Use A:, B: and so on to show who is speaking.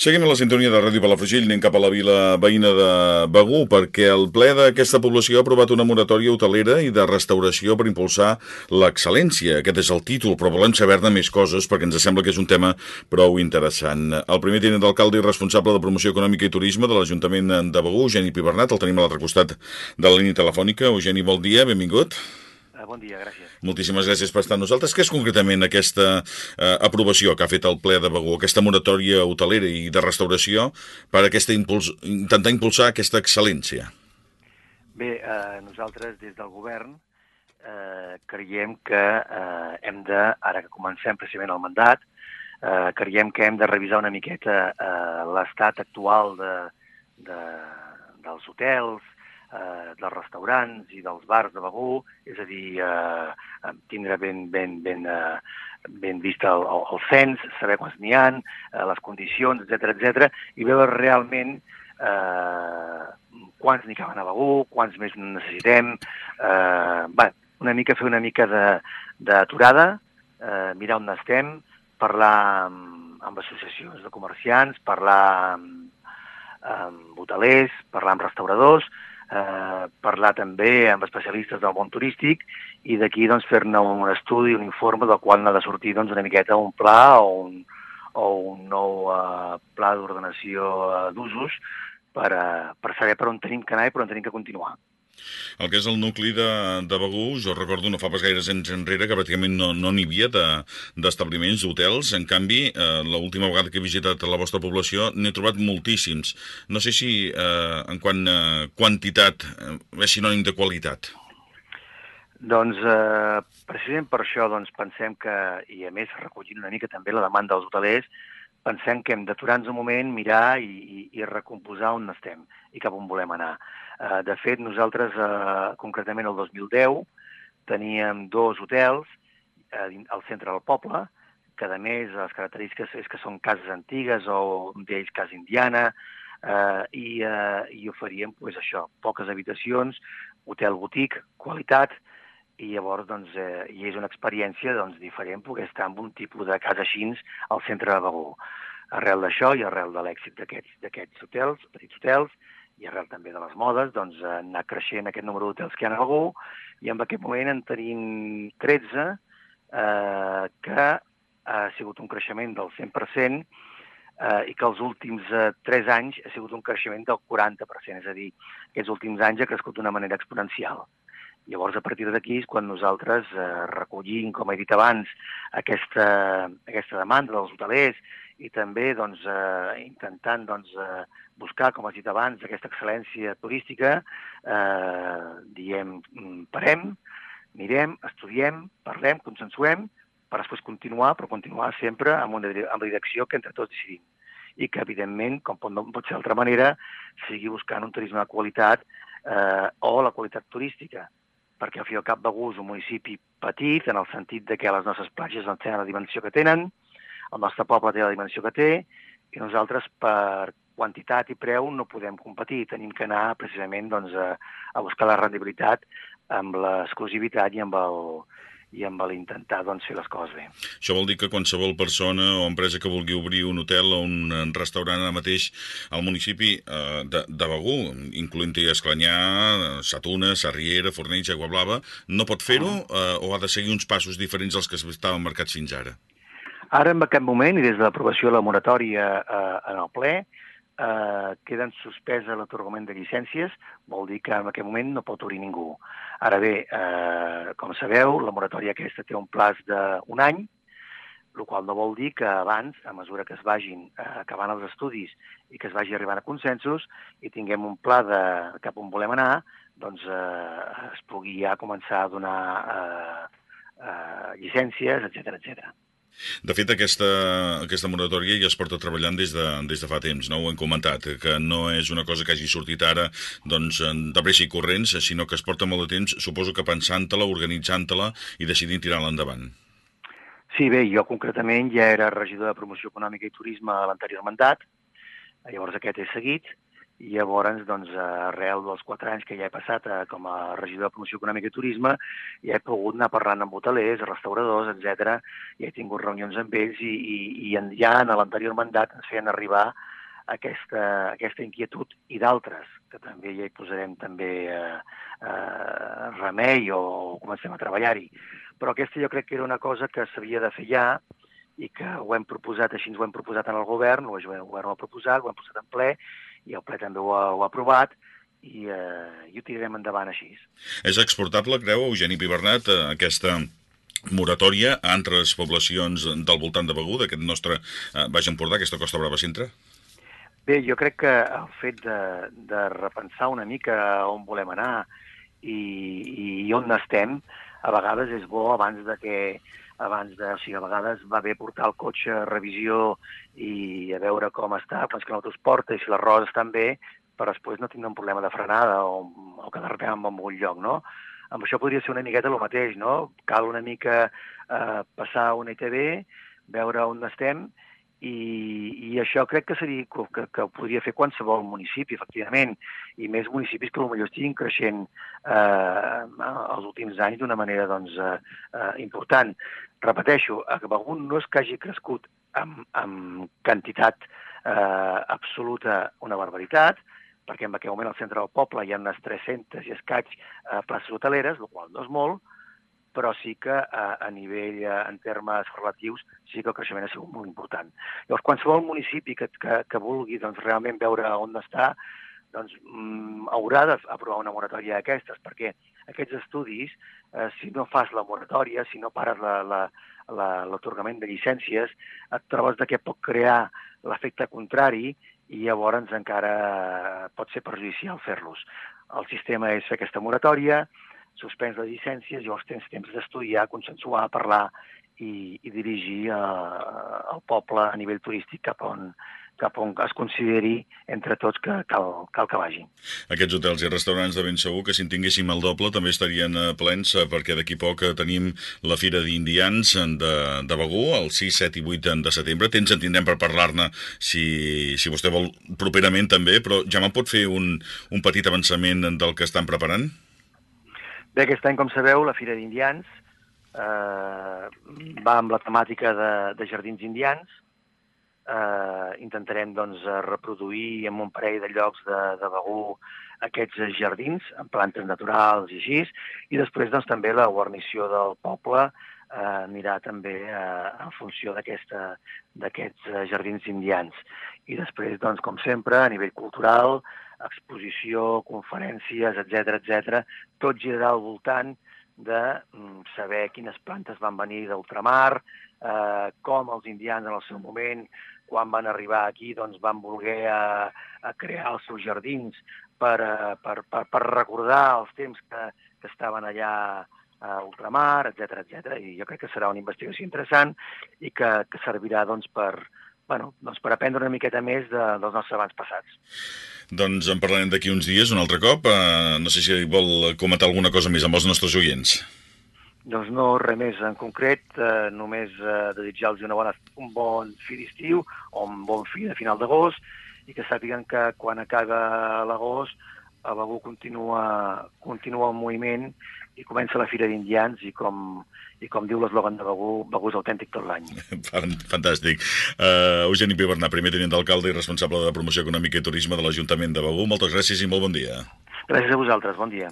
A: Seguim a la sintonia de Ràdio Palafrugell, anem cap a la vila veïna de Begú, perquè el ple d'aquesta població ha aprovat una moratòria hotelera i de restauració per impulsar l'excel·lència. Aquest és el títol, però volem saber-ne més coses perquè ens sembla que és un tema prou interessant. El primer tinent d'alcalde i responsable de promoció econòmica i turisme de l'Ajuntament de Begú, Eugeni Pibernat, el tenim a l'altre costat de la línia telefònica. Eugeni, bon dia, benvingut.
B: Eh, bon dia, gràcies.
A: Moltíssimes gràcies per estar amb nosaltres. Què és concretament aquesta eh, aprovació que ha fet el ple de Begú, aquesta moratòria hotelera i de restauració per aquesta impuls intentar impulsar aquesta excel·lència?
B: Bé, eh, nosaltres des del govern eh, creiem que eh, hem de, ara que comencem precisament el mandat, eh, creiem que hem de revisar una miqueta eh, l'estat actual de, de, dels hotels, eh, dels restaurants i dels bars de Begú, és a dir, eh, tindre ben, ben, ben, eh, ben vist el, el, el cens, saber quants n'hi ha, eh, les condicions, etc etc i veure realment eh, quants n'hi caben a Begú, quants més necessitem, eh, bé, una mica fer una mica d'aturada, eh, mirar on estem, parlar amb, amb associacions de comerciants, parlar amb, amb hotelers, parlar amb restauradors, eh, parlar també amb especialistes del món turístic i d'aquí doncs, fer-ne un estudi, un informe del qual n'ha de sortir doncs, una miqueta un pla o un, o un nou eh, pla d'ordenació d'usos per, eh, per saber per on tenim que anar i per on tenim que continuar.
A: El que és el nucli de, de Begú, jo recordo no fa pas gaires anys enrere que pràcticament no n'hi no havia d'establiments, de, d'hotels. En canvi, eh, l'última vegada que he visitat la vostra població n'he trobat moltíssims. No sé si eh, en quant a quantitat eh, és sinònim de qualitat.
B: Doncs eh, precisament per això doncs, pensem que, i a més recollint una mica també la demanda dels hotelers, pensem que hem d'aturar-nos un moment, mirar i, i, i recomposar on estem i cap on volem anar. Eh, de fet, nosaltres, eh, concretament el 2010, teníem dos hotels eh, al centre del poble, que a més les característiques és que són cases antigues o d'ells casa indiana, eh, i, eh, i oferíem pues, això, poques habitacions, hotel botic, qualitat, i llavors doncs, eh, i és una experiència doncs, diferent poder estar en un tipus de casa així al centre de Begú. Arrel d'això i arrel de l'èxit d'aquests hotels, petits hotels, i arrel també de les modes, doncs anar creixent aquest número d'hotels que hi ha a i en aquest moment en tenim 13, eh, que ha sigut un creixement del 100%, eh, i que els últims eh, 3 anys ha sigut un creixement del 40%, és a dir, aquests últims anys ha crescut d'una manera exponencial. Llavors, a partir d'aquí quan nosaltres eh, recollim, com he dit abans, aquesta, aquesta demanda dels hotelers i també doncs, eh, intentant doncs, eh, buscar, com has dit abans, aquesta excel·lència turística, eh, diem, mm, parem, mirem, estudiem, parlem, consensuem, per després continuar, però continuar sempre amb, una, amb la direcció que entre tots decidim. I que, evidentment, com pot, no pot ser d'altra manera, sigui buscant un turisme de qualitat eh, o la qualitat turística, perquè al fi i al cap Begú és un municipi petit, en el sentit de que les nostres platges no tenen la dimensió que tenen, el nostre poble té la dimensió que té i nosaltres per quantitat i preu no podem competir. Tenim que anar precisament doncs, a, a buscar la rendibilitat amb l'exclusivitat i amb el, i amb l'intentar doncs, fer les coses bé.
A: Això vol dir que qualsevol persona o empresa que vulgui obrir un hotel o un restaurant ara mateix al municipi eh, de, de Begú, incloent-hi Esclanyà, Satuna, Sarriera, Fornells, Aigua Blava, no pot fer-ho eh, o ha de seguir uns passos diferents als que estaven marcats fins ara?
B: Ara, en aquest moment, i des de l'aprovació de la moratòria eh, en el ple, eh, queden suspesa l'atorgament de llicències, vol dir que en aquest moment no pot obrir ningú. Ara bé, eh, com sabeu, la moratòria aquesta té un plaç d'un any, el qual no vol dir que abans, a mesura que es vagin eh, acabant els estudis i que es vagi arribant a consensos i tinguem un pla de cap on volem anar, doncs eh, es pugui ja començar a donar eh, eh, llicències, etc etc.
A: De fet, aquesta, aquesta moratòria ja es porta treballant des de, des de fa temps, no? ho hem comentat, que no és una cosa que hagi sortit ara doncs, de pressa i corrents, sinó que es porta molt de temps, suposo que pensant-te-la, organitzant-te-la i decidint tirar-la endavant.
B: Sí, bé, jo concretament ja era regidor de Promoció Econòmica i Turisme a l'anterior mandat, llavors aquest he seguit, i llavors, doncs, arrel dels quatre anys que ja he passat eh, com a regidor de promoció econòmica i turisme, ja he pogut anar parlant amb hotelers, restauradors, etc. i he tingut reunions amb ells i, i, i ja en l'anterior mandat ens feien arribar aquesta, aquesta inquietud i d'altres, que també ja hi posarem també eh, eh, remei o comencem a treballar-hi. Però aquesta jo crec que era una cosa que s'havia de fer ja i que ho hem proposat, així ens ho hem proposat en el govern, o el govern ho ha proposat, ho hem posat en ple, i el ple també ho ha, ho ha aprovat, i, eh, i ho tirarem endavant així.
A: És exportable, creu Eugeni Pibernat, eh, aquesta moratòria a altres poblacions del voltant de Begú, d'aquest nostre eh, Baix Empordà, aquesta Costa Brava Centre?
B: Bé, jo crec que el fet de, de repensar una mica on volem anar i, i on estem, a vegades és bo abans de que abans de... O sigui, a vegades va bé portar el cotxe a revisió i a veure com està, quan que l'auto es porta i si les rodes estan bé, però després no tindre un problema de frenada o, o quedar-te en un lloc, no? Amb això podria ser una miqueta el mateix, no? Cal una mica eh, passar una ITV, veure on estem, i, i això crec que seria que, que, que podria fer qualsevol municipi, efectivament, i més municipis que potser estiguin creixent eh, els últims anys d'una manera doncs, eh, eh, important. Repeteixo, a Begur no és que hagi crescut amb, amb quantitat eh, absoluta una barbaritat, perquè en aquell moment al centre del poble hi ha unes 300 i escaig eh, places hoteleres, el qual no és molt, però sí que a, a nivell, a, en termes relatius, sí que el creixement ha sigut molt important. Llavors, qualsevol municipi que, que, que vulgui doncs, realment veure on està, doncs mm, haurà d'aprovar una moratòria d'aquestes, perquè aquests estudis, eh, si no fas la moratòria, si no pares l'atorgament la, la, de llicències, et trobes de què pot crear l'efecte contrari i llavors encara pot ser perjudicial fer-los. El sistema és aquesta moratòria, suspens les llicències, llavors tens temps d'estudiar, consensuar, parlar i, i dirigir eh, el poble a nivell turístic cap on, cap on es consideri entre tots que cal, cal que vagi.
A: Aquests hotels i restaurants de ben segur que si en tinguéssim el doble també estarien eh, plens eh, perquè d'aquí poc tenim la Fira d'Indians de, de Begú el 6, 7 i 8 de setembre. Tens en tindrem per parlar-ne si, si vostè vol properament també, però ja me'n pot fer un, un petit avançament del que estan preparant?
B: Bé, aquest any, com sabeu, la Fira d'Indians eh, va amb la temàtica de, de jardins indians, eh, intentarem doncs, reproduir en un parell de llocs de, de Begú aquests jardins amb plantes naturals i així, i després doncs, també la guarnició del poble anirà també eh, en funció d'aquests eh, jardins indians. I després, doncs, com sempre, a nivell cultural, exposició, conferències, etc etc, tot girarà al voltant de mm, saber quines plantes van venir d'ultramar, eh, com els indians en el seu moment quan van arribar aquí doncs, van voler a, a crear els seus jardins per, a, per, per, per recordar els temps que, que estaven allà a ultramar, etc etc. I jo crec que serà una investigació interessant i que, que servirà doncs, per, bueno, doncs per aprendre una miqueta més de, dels nostres abans passats.
A: Doncs en parlarem d'aquí uns dies, un altre cop. Uh, no sé si vol comentar alguna cosa més amb els nostres oients.
B: Doncs no, res més en concret, eh, només eh, desitjar-los una bona, un bon fi d'estiu o un bon fi de final d'agost i que sàpiguen que quan acaba l'agost a Begú continua, continua el moviment i comença la Fira d'Indians i com, i com diu l'eslògan de Begú, Begú és autèntic tot l'any.
A: Fantàstic. Uh, Eugeni Pibernà, primer tenint d'alcalde i responsable de promoció econòmica i turisme de l'Ajuntament de Begú, moltes gràcies i molt bon dia.
B: Gràcies a vosaltres, bon dia.